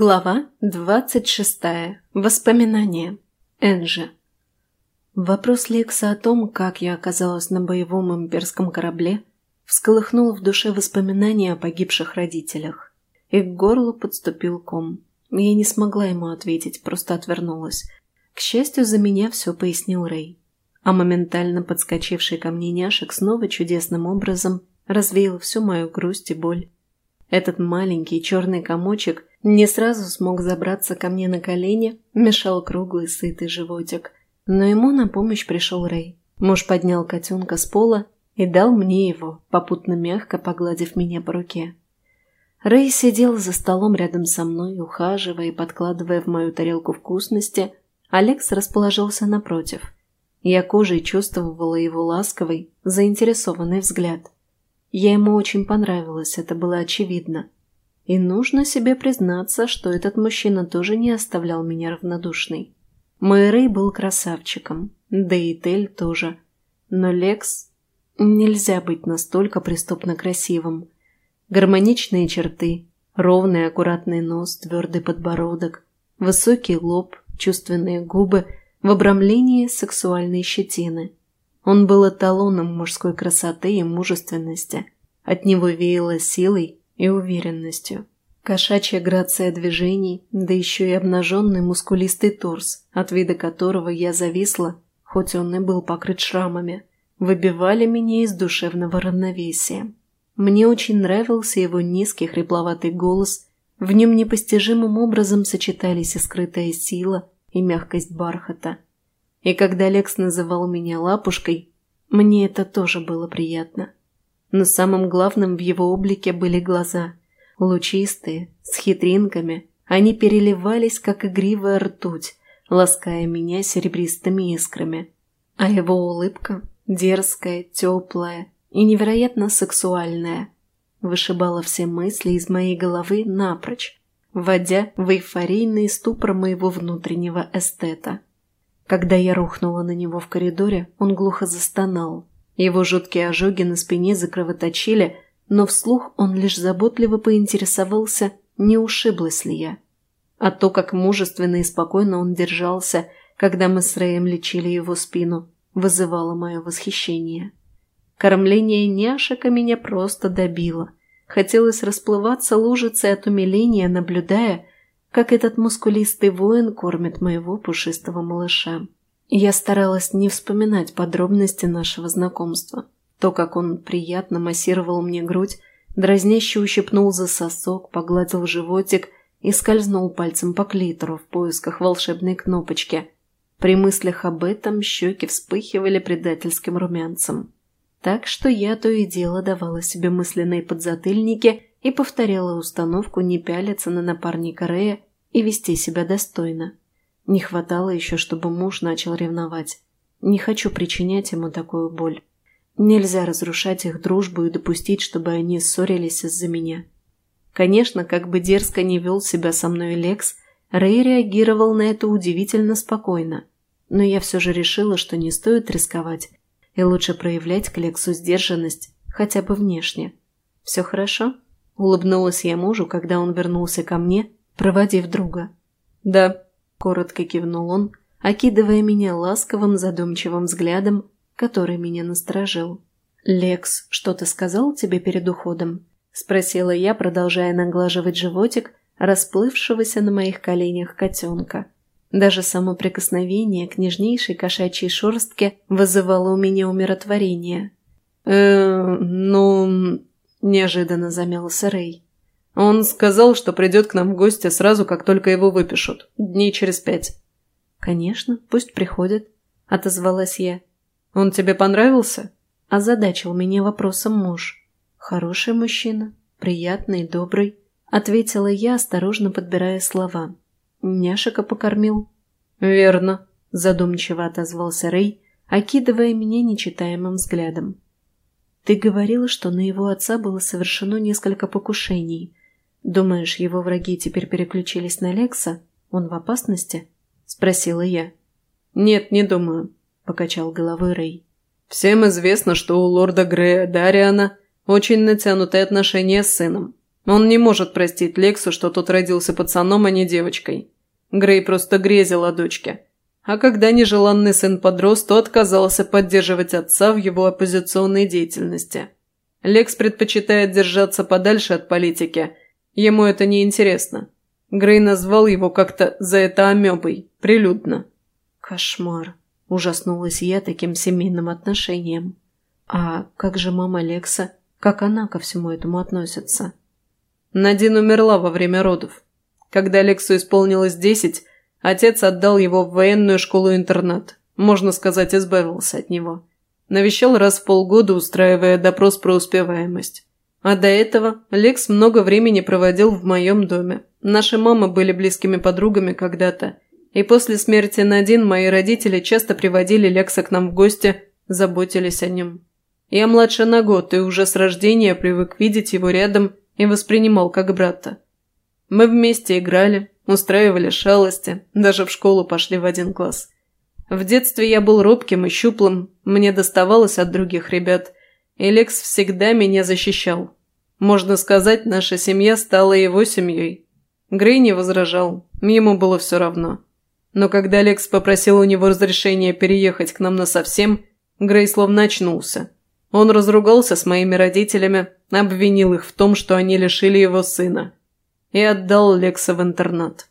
Глава 26. Воспоминания. Энжи. Вопрос Лекса о том, как я оказалась на боевом имперском корабле, всколыхнул в душе воспоминания о погибших родителях. И к горлу подступил ком. Я не смогла ему ответить, просто отвернулась. К счастью, за меня все пояснил Рэй. А моментально подскочивший ко мне няшек снова чудесным образом развеял всю мою грусть и боль. Этот маленький черный комочек не сразу смог забраться ко мне на колени, мешал круглый сытый животик. Но ему на помощь пришел Рэй. Муж поднял котенка с пола и дал мне его, попутно мягко погладив меня по руке. Рэй сидел за столом рядом со мной, ухаживая и подкладывая в мою тарелку вкусности. Алекс расположился напротив. Я кожей чувствовала его ласковый, заинтересованный взгляд. Я ему очень понравилась, это было очевидно. И нужно себе признаться, что этот мужчина тоже не оставлял меня равнодушной. Мой Рэй был красавчиком, да и Тель тоже. Но Лекс... Нельзя быть настолько преступно красивым. Гармоничные черты, ровный аккуратный нос, твердый подбородок, высокий лоб, чувственные губы в обрамлении сексуальной щетины. Он был эталоном мужской красоты и мужественности. От него веяло силой и уверенностью. Кошачья грация движений, да еще и обнаженный мускулистый торс, от вида которого я зависла, хоть он и был покрыт шрамами, выбивали меня из душевного равновесия. Мне очень нравился его низкий хрипловатый голос, в нем непостижимым образом сочетались и скрытая сила, и мягкость бархата. И когда Лекс называл меня лапушкой, мне это тоже было приятно. Но самым главным в его облике были глаза. Лучистые, с хитринками, они переливались, как игривая ртуть, лаская меня серебристыми искрами. А его улыбка, дерзкая, теплая и невероятно сексуальная, вышибала все мысли из моей головы напрочь, вводя в эйфорийный ступор моего внутреннего эстета. Когда я рухнула на него в коридоре, он глухо застонал, его жуткие ожоги на спине закровоточили, но вслух он лишь заботливо поинтересовался, не ушиблась ли я. А то, как мужественно и спокойно он держался, когда мы с Рэем лечили его спину, вызывало мое восхищение. Кормление няшека меня просто добило. Хотелось расплываться лужицей от умиления, наблюдая, как этот мускулистый воин кормит моего пушистого малыша. Я старалась не вспоминать подробности нашего знакомства. То, как он приятно массировал мне грудь, дразняще ущипнул за сосок, погладил животик и скользнул пальцем по клитору в поисках волшебной кнопочки. При мыслях об этом щеки вспыхивали предательским румянцем. Так что я то и дело давала себе мысленные подзатыльники и повторяла установку не пялиться на напарника Рея и вести себя достойно. Не хватало еще, чтобы муж начал ревновать. Не хочу причинять ему такую боль. Нельзя разрушать их дружбу и допустить, чтобы они ссорились из-за меня. Конечно, как бы дерзко не вел себя со мной Лекс, Рэй реагировал на это удивительно спокойно. Но я все же решила, что не стоит рисковать, и лучше проявлять к Лексу сдержанность, хотя бы внешне. «Все хорошо?» – улыбнулась я мужу, когда он вернулся ко мне, проводив друга. «Да», Коротко кивнул он, окидывая меня ласковым задумчивым взглядом, который меня насторожил. «Лекс что-то сказал тебе перед уходом?» – спросила я, продолжая наглаживать животик расплывшегося на моих коленях котенка. Даже само прикосновение к нежнейшей кошачьей шерстке вызывало у меня умиротворение. э ну...» – неожиданно замялся Рэй. Он сказал, что придет к нам в гости сразу, как только его выпишут. Дней через пять. «Конечно, пусть приходит», — отозвалась я. «Он тебе понравился?» — озадачил меня вопросом муж. «Хороший мужчина, приятный, добрый», — ответила я, осторожно подбирая слова. «Няшика покормил». «Верно», — задумчиво отозвался Рэй, окидывая меня нечитаемым взглядом. «Ты говорила, что на его отца было совершено несколько покушений. «Думаешь, его враги теперь переключились на Лекса? Он в опасности?» – спросила я. «Нет, не думаю», – покачал головой Рэй. «Всем известно, что у лорда Грея Дариана очень натянутые отношения с сыном. Он не может простить Лексу, что тот родился пацаном, а не девочкой. Грей просто грезил о дочке. А когда нежеланный сын подрос, то отказался поддерживать отца в его оппозиционной деятельности. Лекс предпочитает держаться подальше от политики. Ему это не интересно. Грей назвал его как-то за это амебой, прилюдно. Кошмар. Ужаснулась я таким семейным отношением. А как же мама Лекса? Как она ко всему этому относится? Надин умерла во время родов. Когда Лексу исполнилось десять, отец отдал его в военную школу-интернат. Можно сказать, избавился от него. Навещал раз в полгода, устраивая допрос про успеваемость. А до этого Лекс много времени проводил в моем доме. Наши мамы были близкими подругами когда-то. И после смерти Надин мои родители часто приводили Лекса к нам в гости, заботились о нем. Я младше на год и уже с рождения привык видеть его рядом и воспринимал как брата. Мы вместе играли, устраивали шалости, даже в школу пошли в один класс. В детстве я был робким и щуплым, мне доставалось от других ребят, и Лекс всегда меня защищал. Можно сказать, наша семья стала его семьей. Грей не возражал, ему было все равно. Но когда Лекс попросил у него разрешения переехать к нам насовсем, Грей словно очнулся. Он разругался с моими родителями, обвинил их в том, что они лишили его сына. И отдал Лекса в интернат.